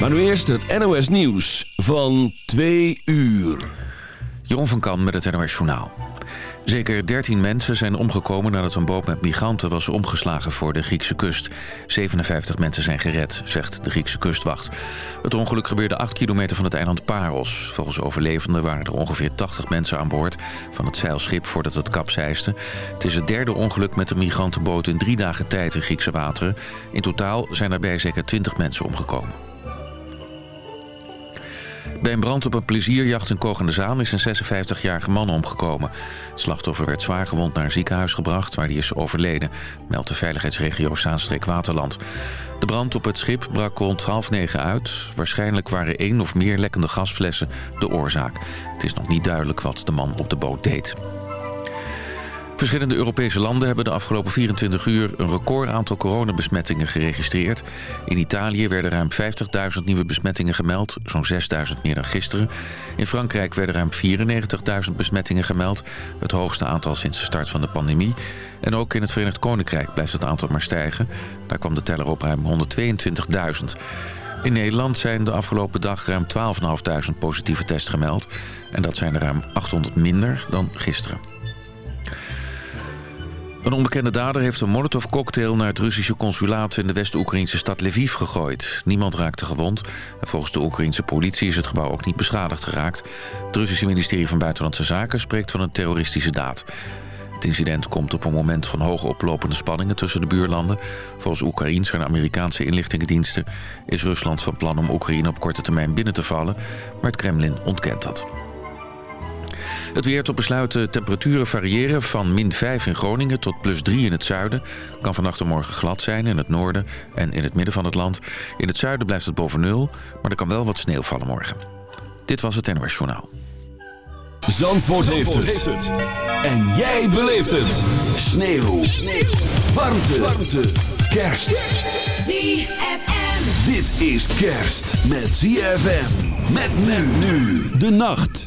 Maar nu eerst het NOS Nieuws van 2 uur. Jeroen van Kan met het NOS Journaal. Zeker 13 mensen zijn omgekomen nadat een boot met migranten was omgeslagen voor de Griekse kust. 57 mensen zijn gered, zegt de Griekse kustwacht. Het ongeluk gebeurde 8 kilometer van het eiland Paros. Volgens overlevenden waren er ongeveer 80 mensen aan boord van het zeilschip voordat het kapseiste. Het is het derde ongeluk met een migrantenboot in drie dagen tijd in Griekse wateren. In totaal zijn daarbij zeker 20 mensen omgekomen. Bij een brand op een plezierjacht in Kogende Zaan is een 56-jarige man omgekomen. Het slachtoffer werd zwaargewond naar een ziekenhuis gebracht... waar hij is overleden, meldt de veiligheidsregio Zaanstreek-Waterland. De brand op het schip brak rond half negen uit. Waarschijnlijk waren één of meer lekkende gasflessen de oorzaak. Het is nog niet duidelijk wat de man op de boot deed. Verschillende Europese landen hebben de afgelopen 24 uur... een record aantal coronabesmettingen geregistreerd. In Italië werden ruim 50.000 nieuwe besmettingen gemeld, zo'n 6.000 meer dan gisteren. In Frankrijk werden ruim 94.000 besmettingen gemeld... het hoogste aantal sinds de start van de pandemie. En ook in het Verenigd Koninkrijk blijft het aantal maar stijgen. Daar kwam de teller op ruim 122.000. In Nederland zijn de afgelopen dag ruim 12.500 positieve tests gemeld. En dat zijn er ruim 800 minder dan gisteren. Een onbekende dader heeft een molotovcocktail naar het Russische consulaat in de West-Oekraïnse stad Lviv gegooid. Niemand raakte gewond en volgens de Oekraïnse politie is het gebouw ook niet beschadigd geraakt. Het Russische ministerie van Buitenlandse Zaken spreekt van een terroristische daad. Het incident komt op een moment van hoge oplopende spanningen tussen de buurlanden. Volgens Oekraïense en Amerikaanse inlichtingendiensten is Rusland van plan om Oekraïne op korte termijn binnen te vallen, maar het Kremlin ontkent dat. Het weer tot besluiten temperaturen variëren van min 5 in Groningen tot plus 3 in het zuiden. Kan vannacht en morgen glad zijn in het noorden en in het midden van het land. In het zuiden blijft het boven nul, maar er kan wel wat sneeuw vallen morgen. Dit was het NOS Journaal. Zandvoort, heeft, het. En jij beleeft het. Sneeuw. sneeuw. Warmte. Warmte. Kerst. ZFM. Dit is kerst met ZFM. Met men nu. De nacht.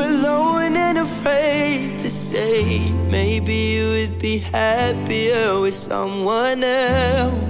Alone and afraid to say. Maybe you would be happier with someone else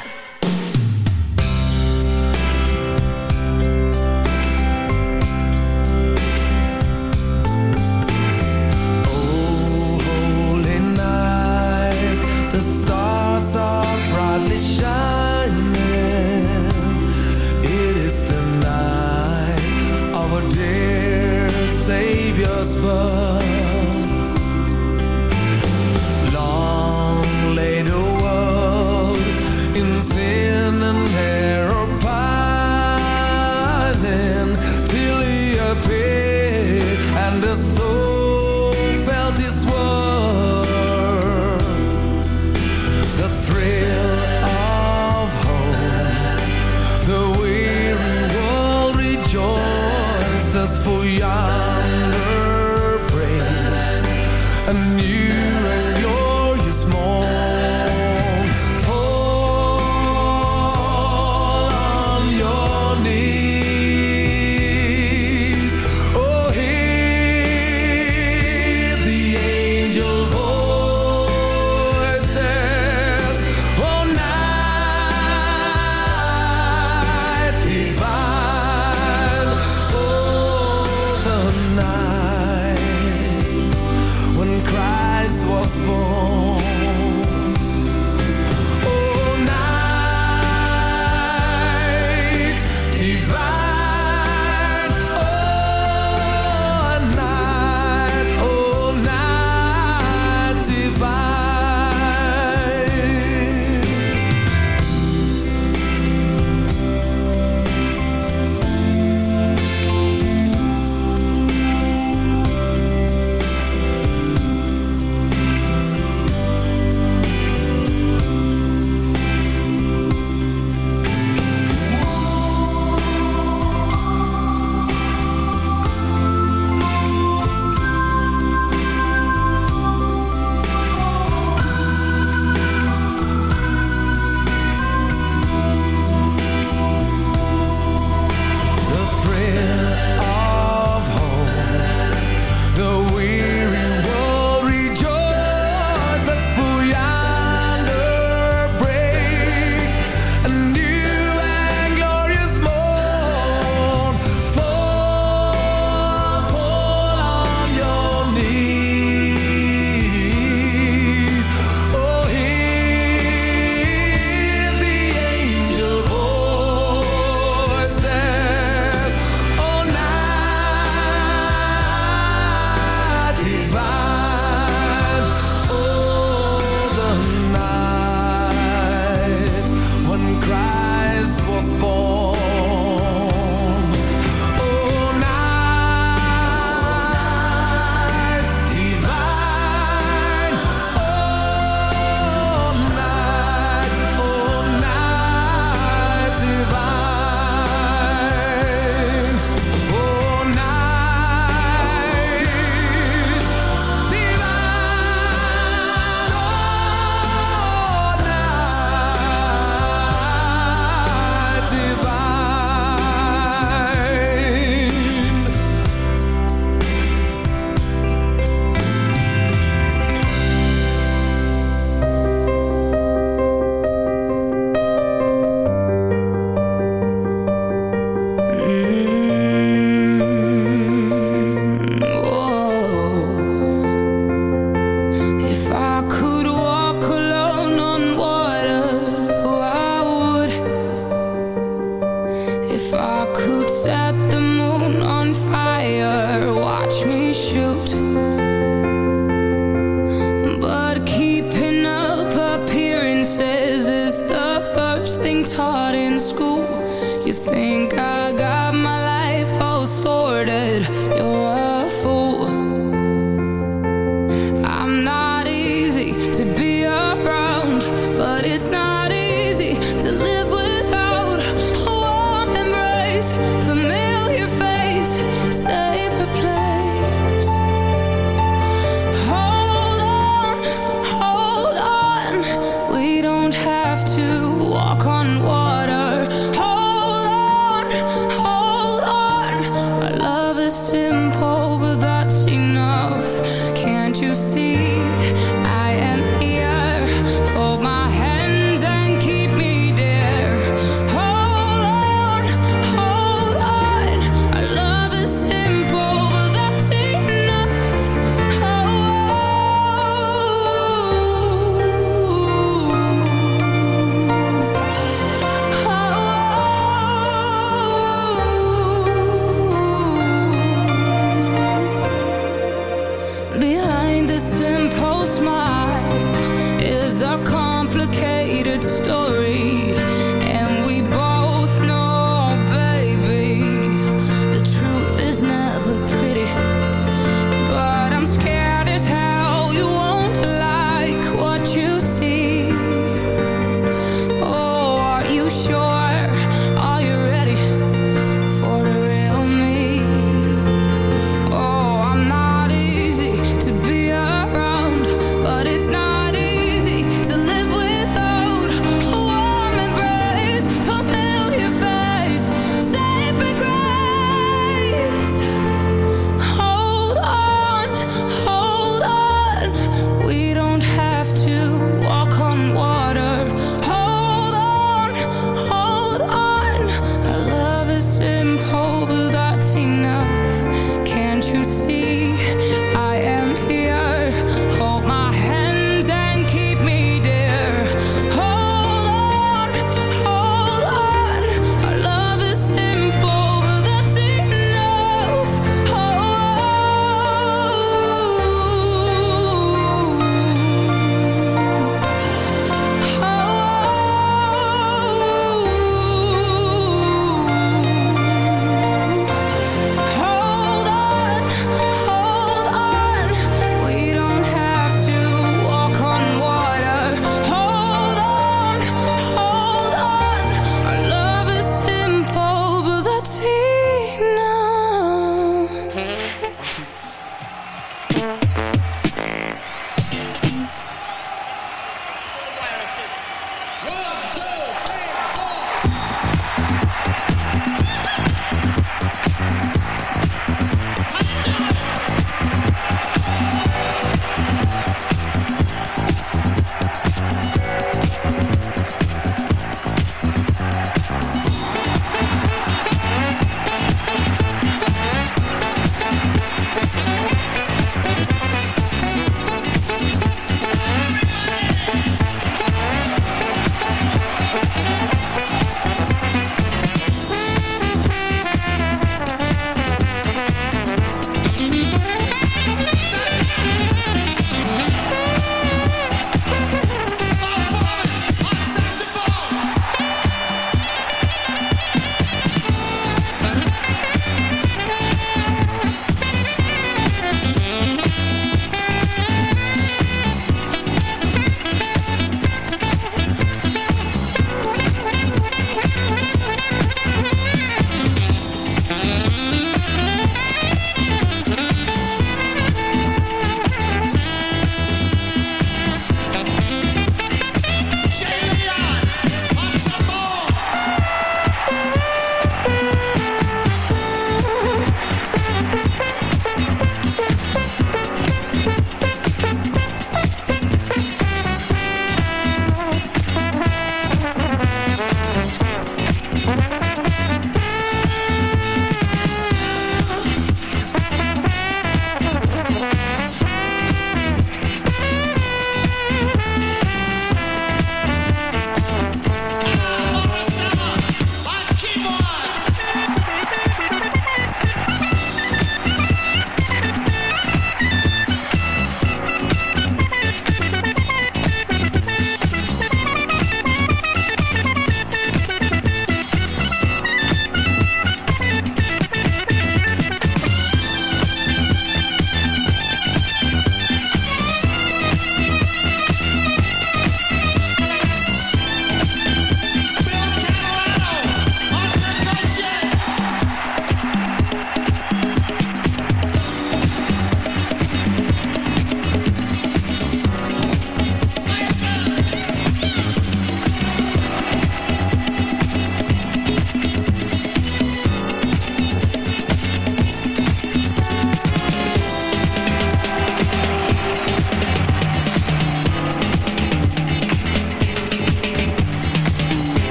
us, but. Think I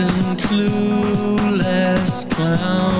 and clueless clown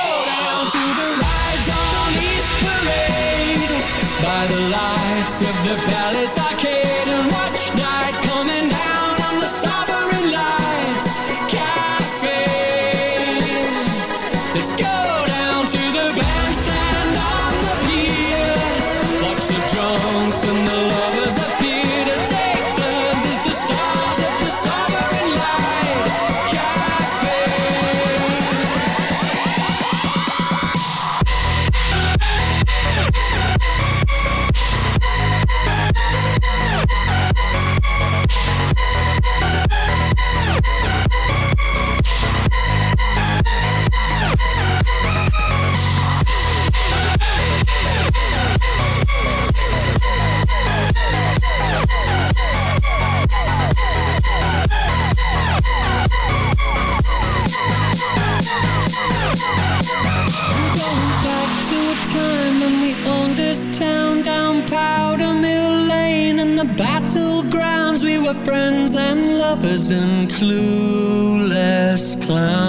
the palace arcade and watch clueless clown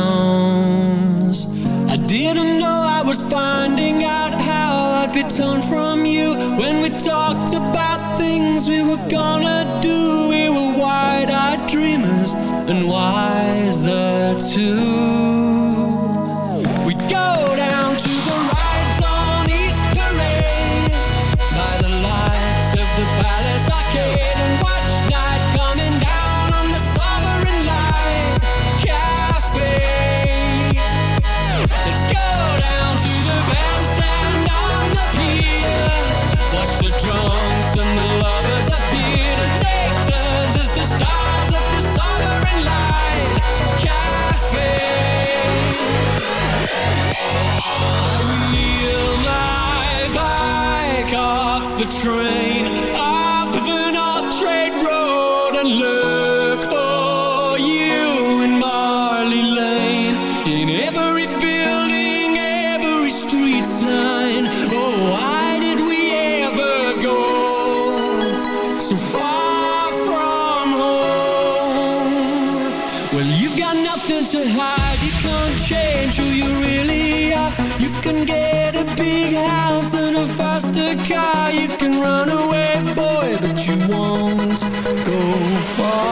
train. fall.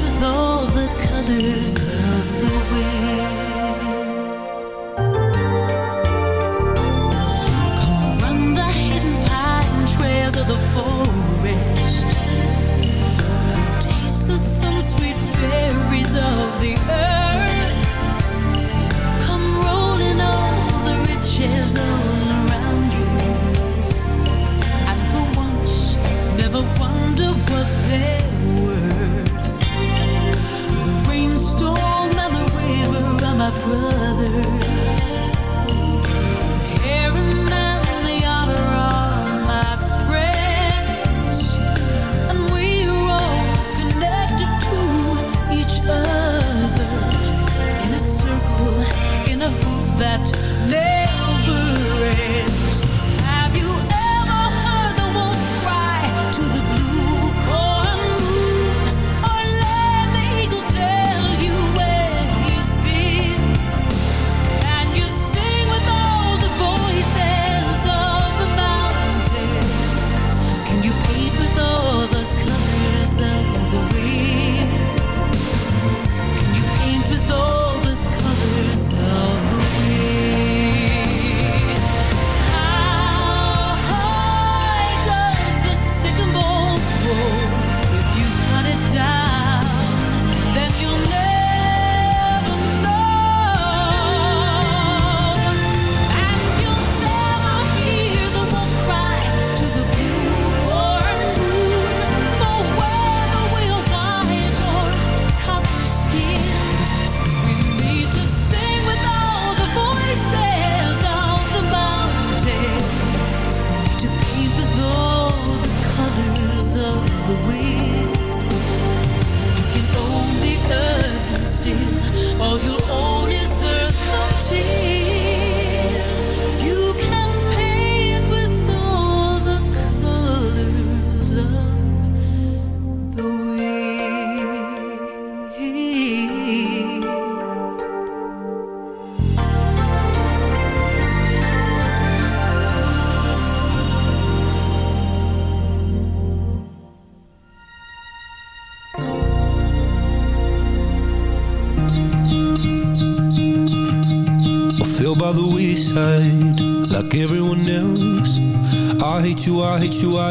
with all the colors.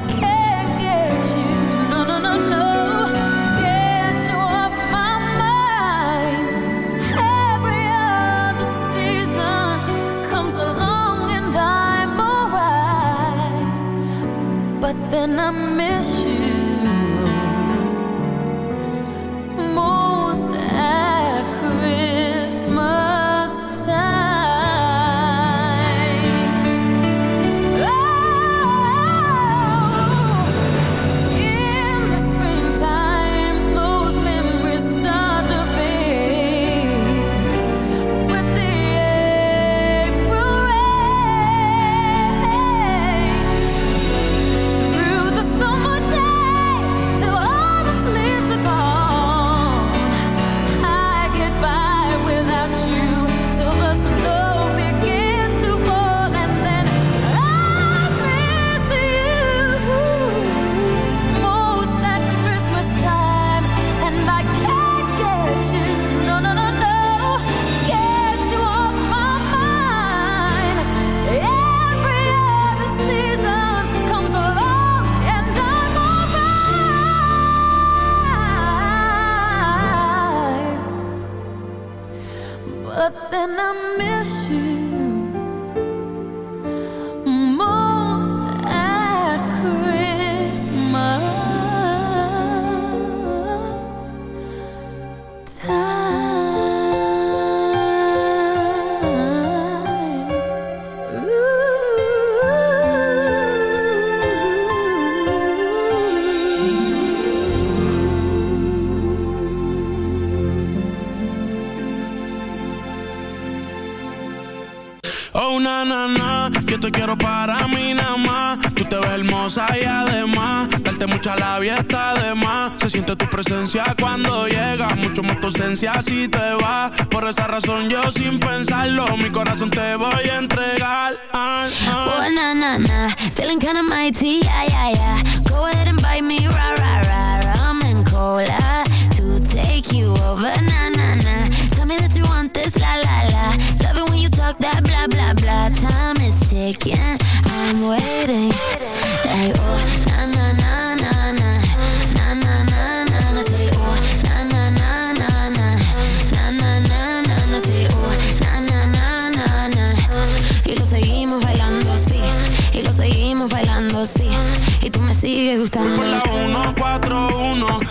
I te quiero para mí nada más. Tú te ves hermosa y además, darte mucha labia está de más. Se siente tu presencia cuando llega, mucho más tu ausencia si te vas. Por esa razón yo sin pensarlo, mi corazón te voy a entregar. Ah, ah. Oh, na, na, na. Feeling kinda mighty, yeah, yeah, yeah. Go ahead and bite me, rah, rah, rah. Rum and cola I'm waiting. Oh, oh, oh. Y lo seguimos bailando así. Y lo seguimos bailando. Y tú me sigues gustando. La 141,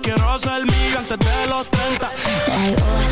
quiero ser mío antes de los 30.